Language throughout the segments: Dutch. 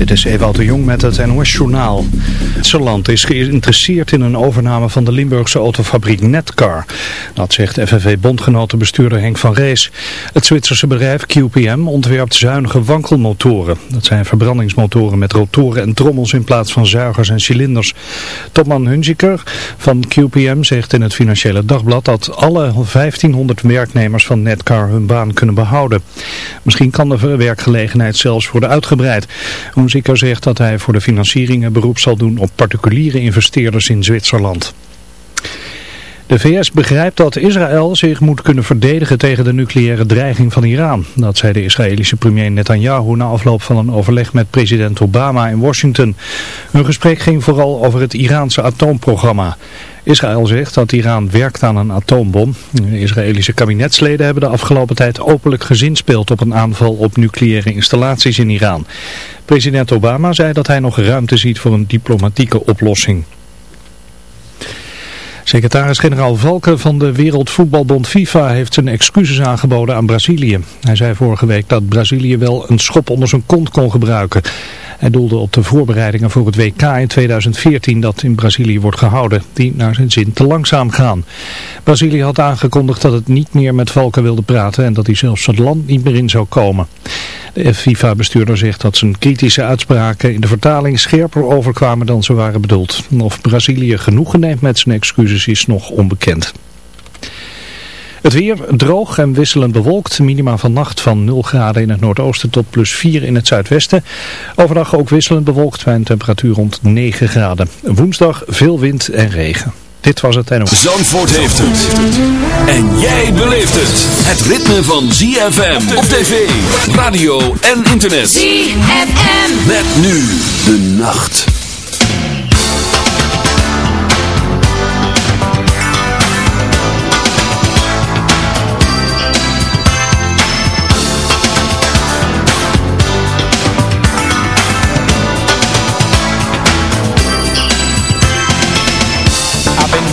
Dit is Ewout de Jong met het NOS Journaal. Zwitserland is geïnteresseerd in een overname van de Limburgse autofabriek Netcar. Dat zegt FNV-bondgenotenbestuurder Henk van Rees. Het Zwitserse bedrijf QPM ontwerpt zuinige wankelmotoren. Dat zijn verbrandingsmotoren met rotoren en trommels in plaats van zuigers en cilinders. Topman Hunziker van QPM zegt in het Financiële Dagblad dat alle 1500 werknemers van Netcar hun baan kunnen behouden. Misschien kan de werkgelegenheid zelfs worden uitgebreid. Hunziker zegt dat hij voor de financiering een beroep zal doen op particuliere investeerders in Zwitserland. De VS begrijpt dat Israël zich moet kunnen verdedigen tegen de nucleaire dreiging van Iran. Dat zei de Israëlische premier Netanyahu na afloop van een overleg met president Obama in Washington. Hun gesprek ging vooral over het Iraanse atoomprogramma. Israël zegt dat Iran werkt aan een atoombom. Israëlische kabinetsleden hebben de afgelopen tijd openlijk gezinspeeld op een aanval op nucleaire installaties in Iran. President Obama zei dat hij nog ruimte ziet voor een diplomatieke oplossing. Secretaris-generaal Valken van de Wereldvoetbalbond FIFA heeft zijn excuses aangeboden aan Brazilië. Hij zei vorige week dat Brazilië wel een schop onder zijn kont kon gebruiken. Hij doelde op de voorbereidingen voor het WK in 2014 dat in Brazilië wordt gehouden, die naar zijn zin te langzaam gaan. Brazilië had aangekondigd dat het niet meer met Valken wilde praten en dat hij zelfs het land niet meer in zou komen. De FIFA-bestuurder zegt dat zijn kritische uitspraken in de vertaling scherper overkwamen dan ze waren bedoeld. Of Brazilië genoegen neemt met zijn excuses is nog onbekend. Het weer droog en wisselend bewolkt. Minima vannacht van 0 graden in het noordoosten tot plus 4 in het zuidwesten. Overdag ook wisselend bewolkt bij een temperatuur rond 9 graden. Woensdag veel wind en regen. Dit was het NOS. Zandvoort heeft het. En jij beleeft het. Het ritme van ZFM op tv, radio en internet. ZFM. Met nu de nacht.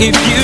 if you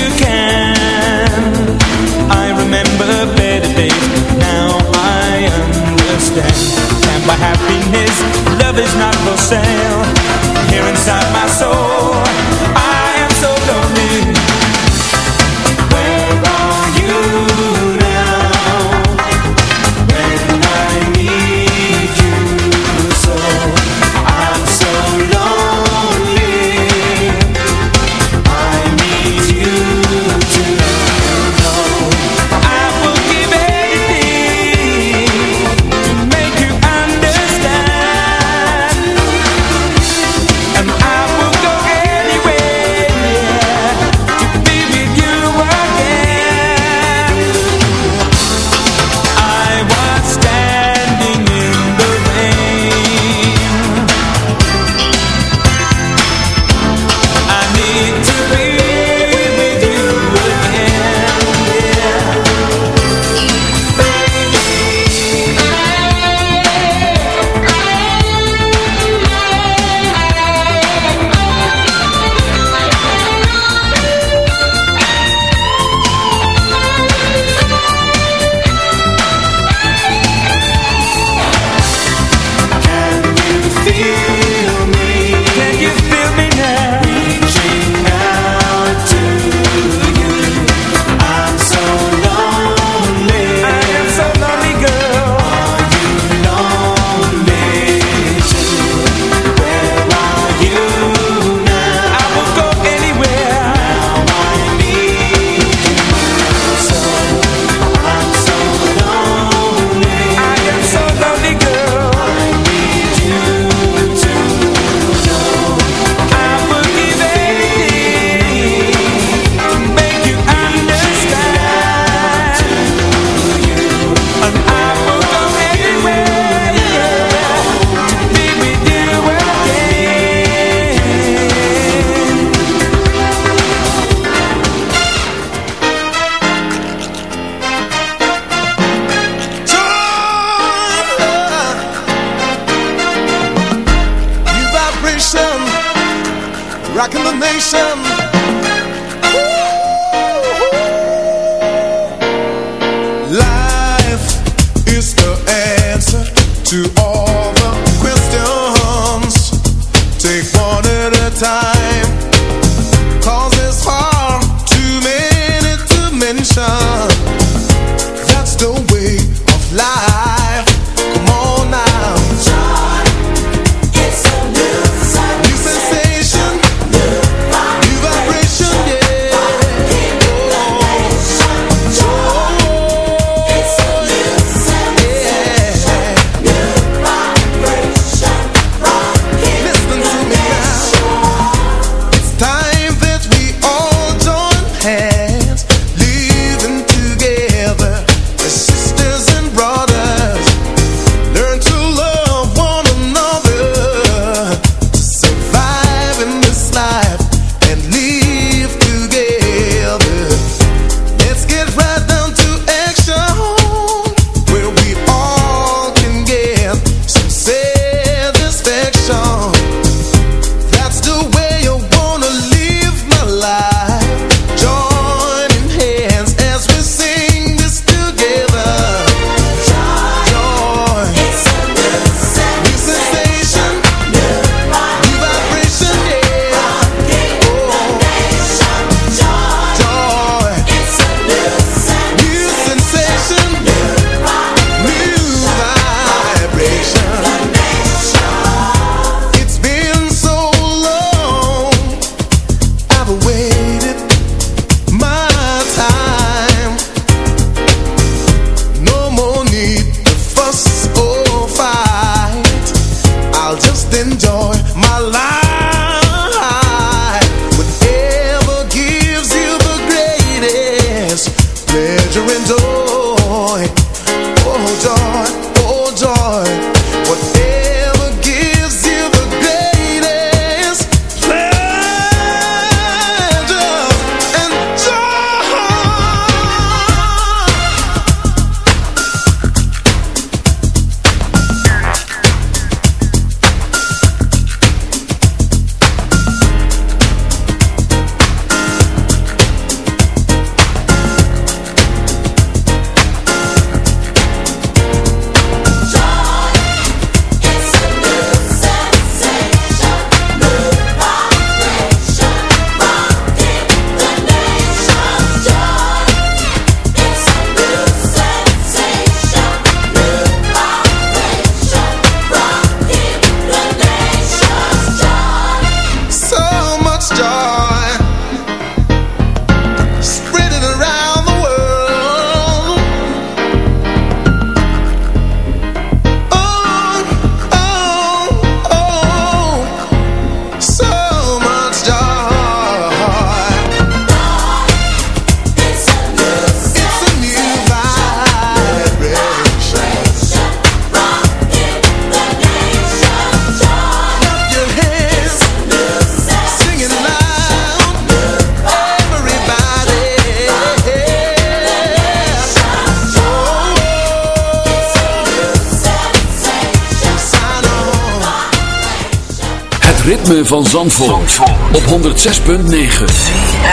ritme van Zandvoort, Zandvoort. op 106.9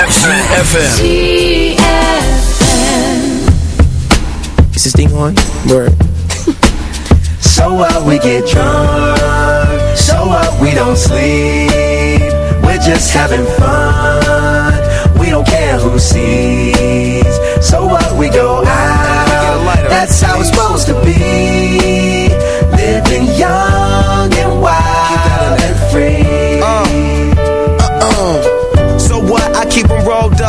CFFM Is this thing on? Word So what we get drunk. So what we don't sleep. We're just having fun. We don't care who sees. So what we go out. That's how it's supposed to be. Living young and wild and free keep them rolling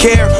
care.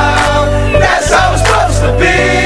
be.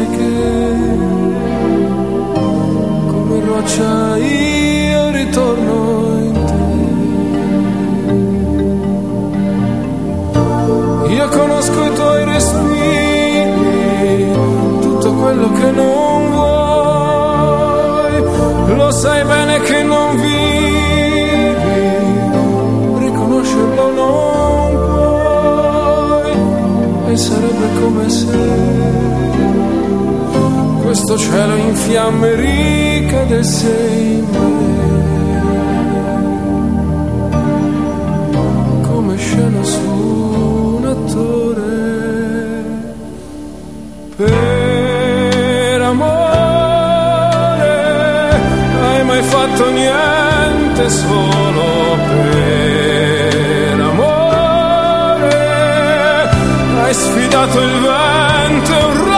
Pensare che, come roccia io ritorno in te. Io conosco i tuoi respiri, tutto quello che non vuoi, lo sai bene che non vivi, riconoscerlo non puoi, e sarebbe come se questo cielo in fiamme ricadesse in me, come scena su un attore. Per amore hai mai fatto niente solo per amore? Hai sfidato il vento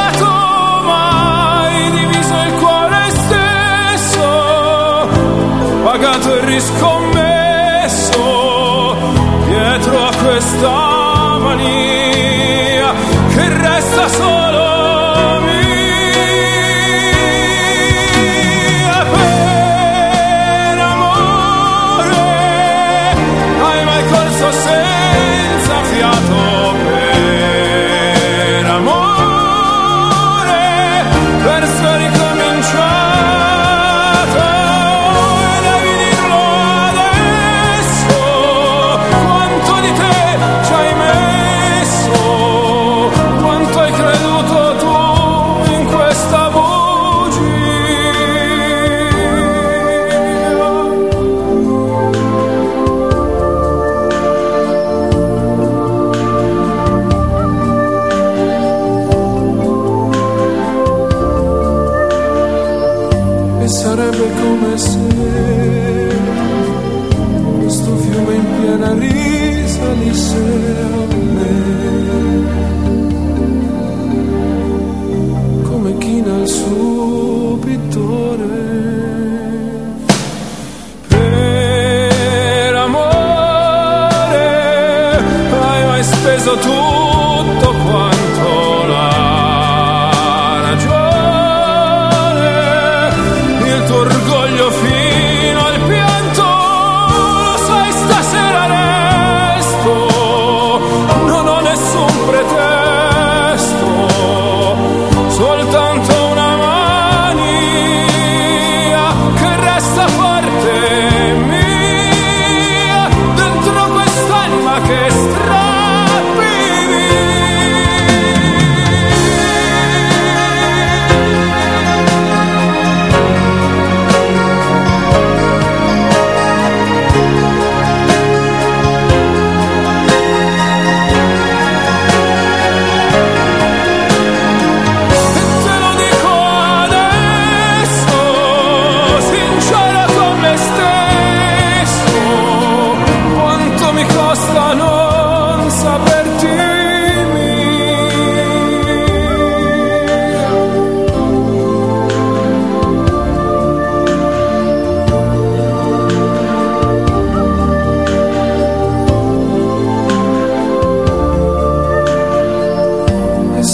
riscommesso dietro a questa mania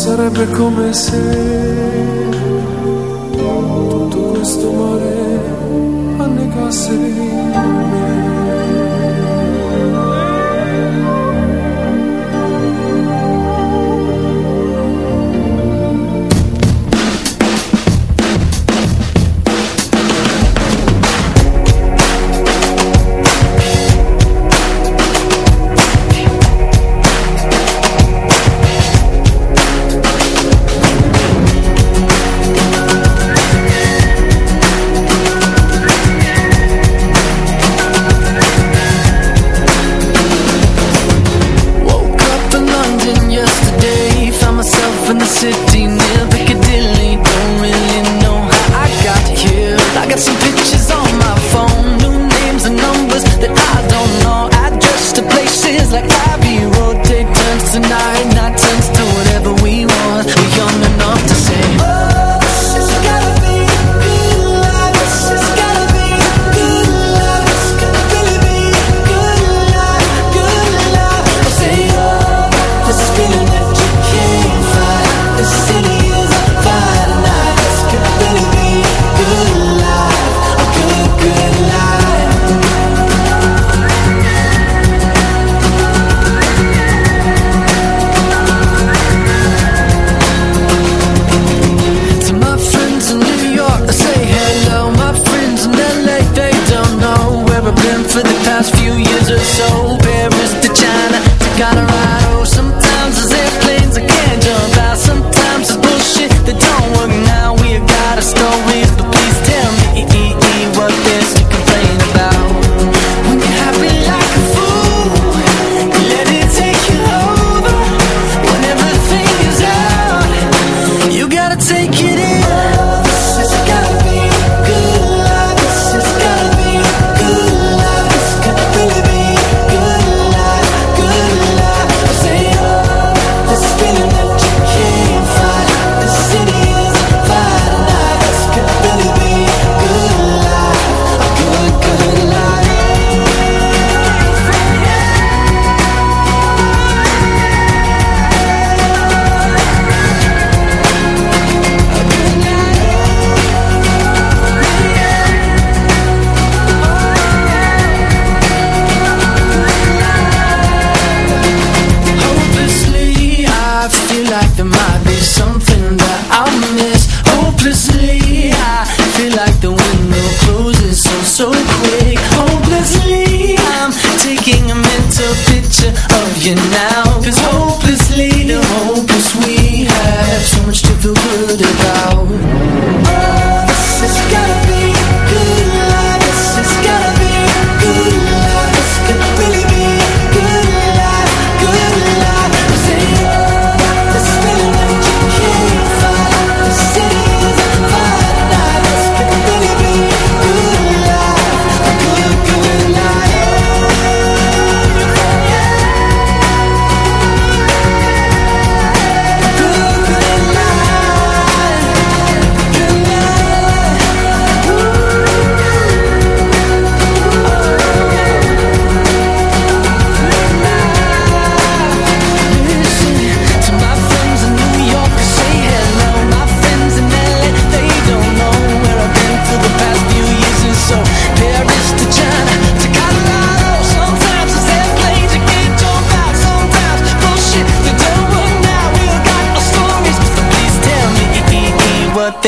sarebbe come se tutto questo mare annegasse in me.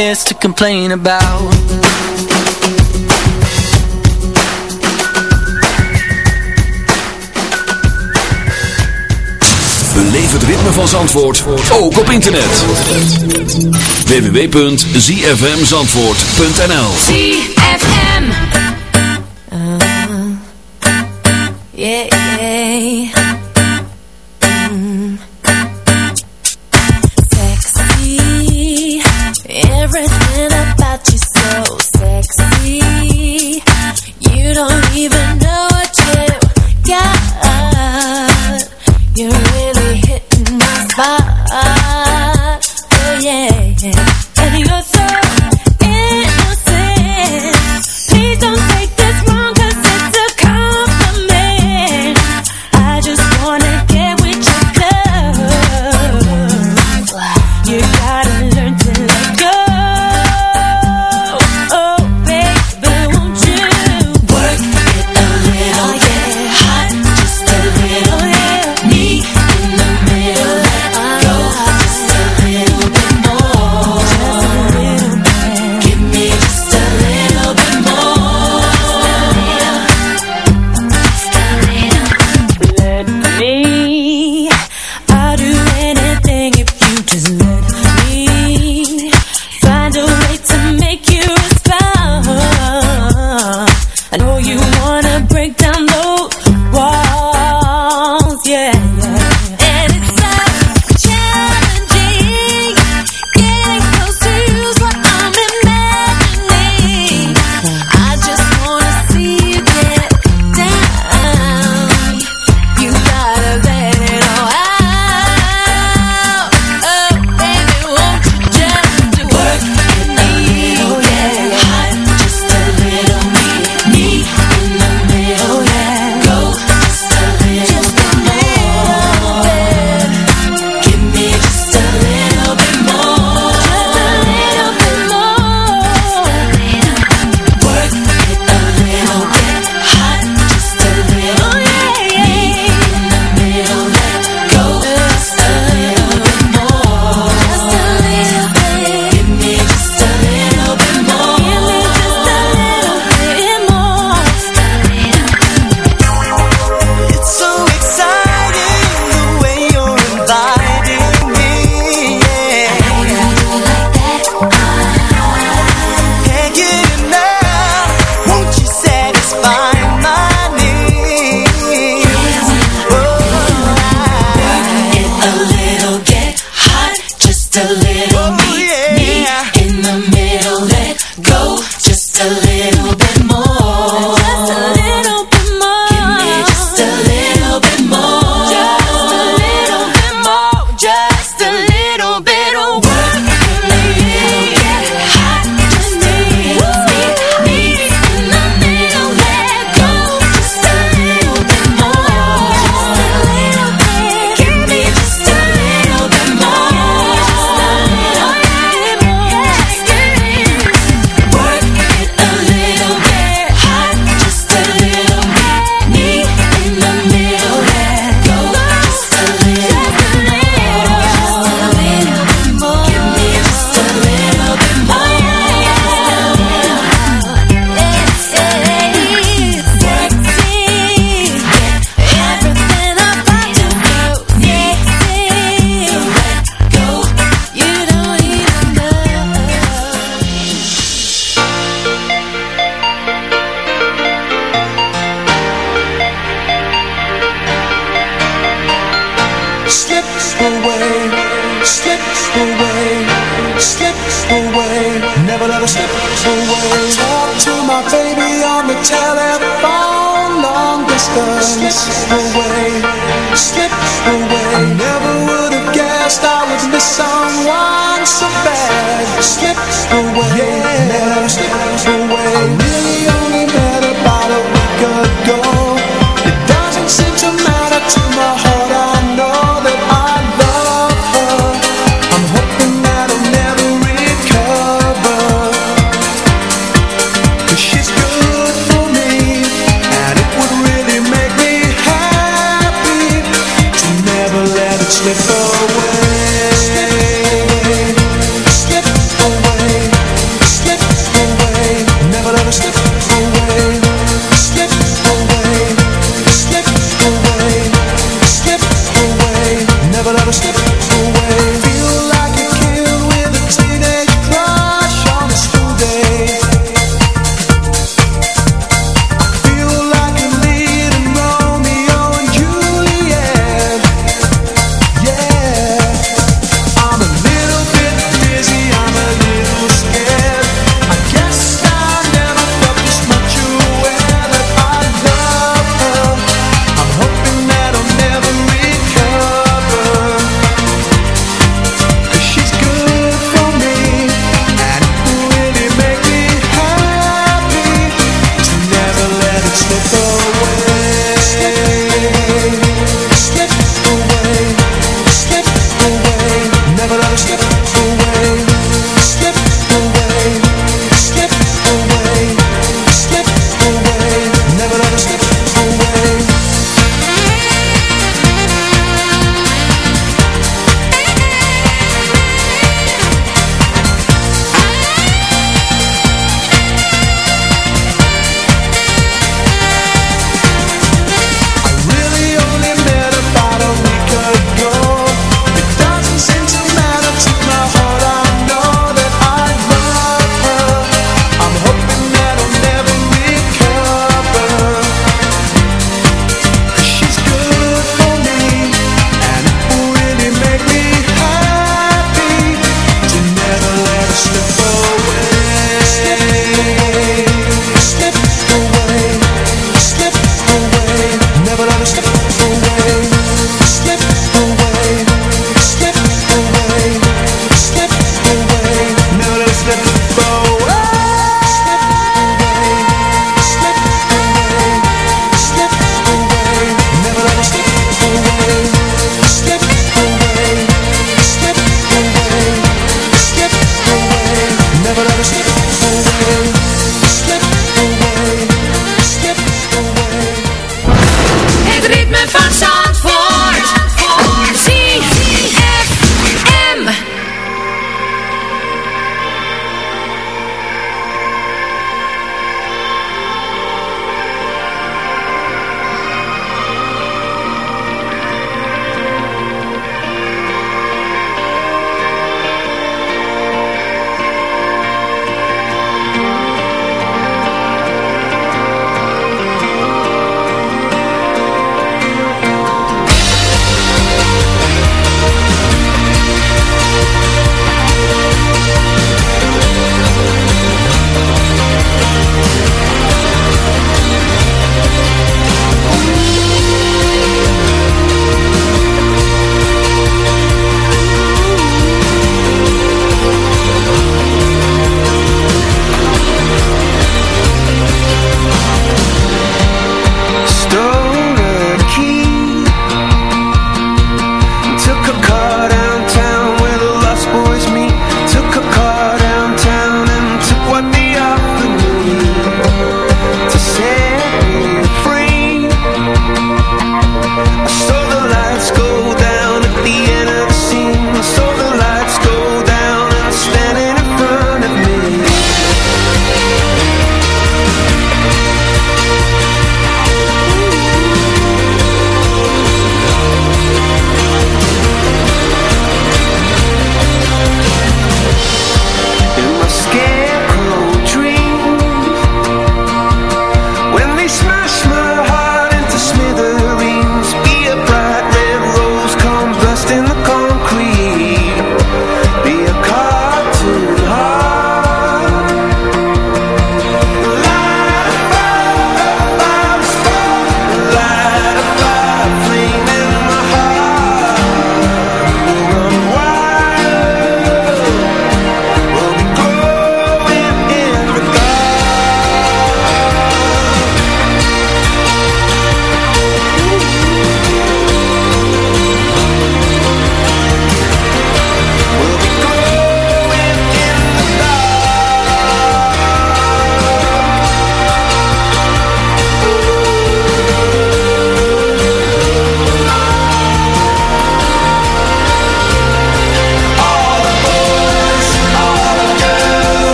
there's to complain about Beleef het ritme van Zandvoort, ook op internet. www.zfmzandvoort.nl you.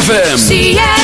ZFM.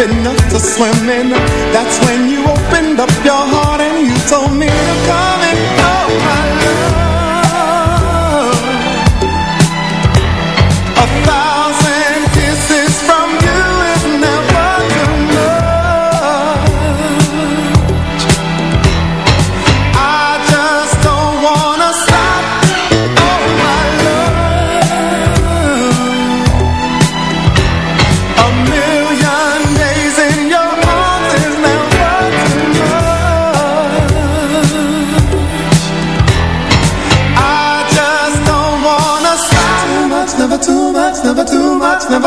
Enough to swim in. That's when you opened up your heart and you told me to come.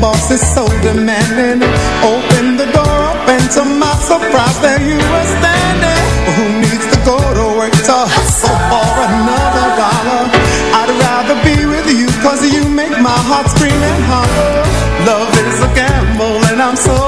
boss is so demanding Open the door up and to my surprise. There you were standing. Who needs to go to work to hustle for another dollar? I'd rather be with you cause you make my heart scream and holler. Love is a gamble and I'm so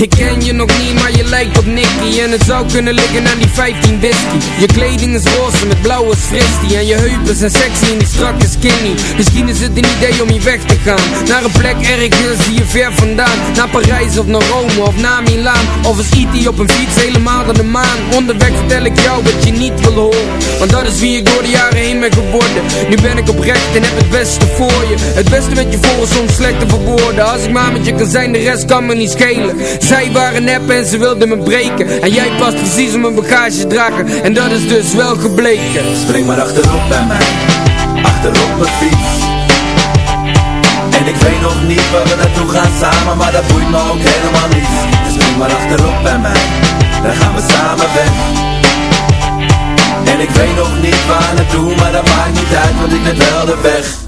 Ik ken je nog niet, maar je lijkt op Nicky. En het zou kunnen liggen aan die 15 whisky. Je kleding is roze met blauwe fristie. En je heupen zijn sexy en die strakke skinny. Misschien is het een idee om hier weg te gaan. Naar een plek ergens hier ver vandaan. Naar Parijs of naar Rome of naar Milaan. Of is E.T. op een fiets helemaal naar de maan? Onderweg vertel ik jou wat je niet wil horen Want dat is wie ik door de jaren heen ben geworden. Nu ben ik oprecht en heb het beste voor je. Het beste met je voor is soms slecht te verwoorden Als ik maar met je kan zijn, de rest kan me niet schelen. Zij waren nep en ze wilden me breken. En jij past precies op mijn bagage dragen. En dat is dus wel gebleken. Spring maar achterop bij mij. Achterop mijn fiets. En ik weet nog niet waar we naartoe gaan samen Maar dat boeit me ook helemaal niet. Dus spring maar achterop bij mij. Dan gaan we samen weg En ik weet nog niet waar naartoe Maar dat maakt niet uit want ik ben wel de weg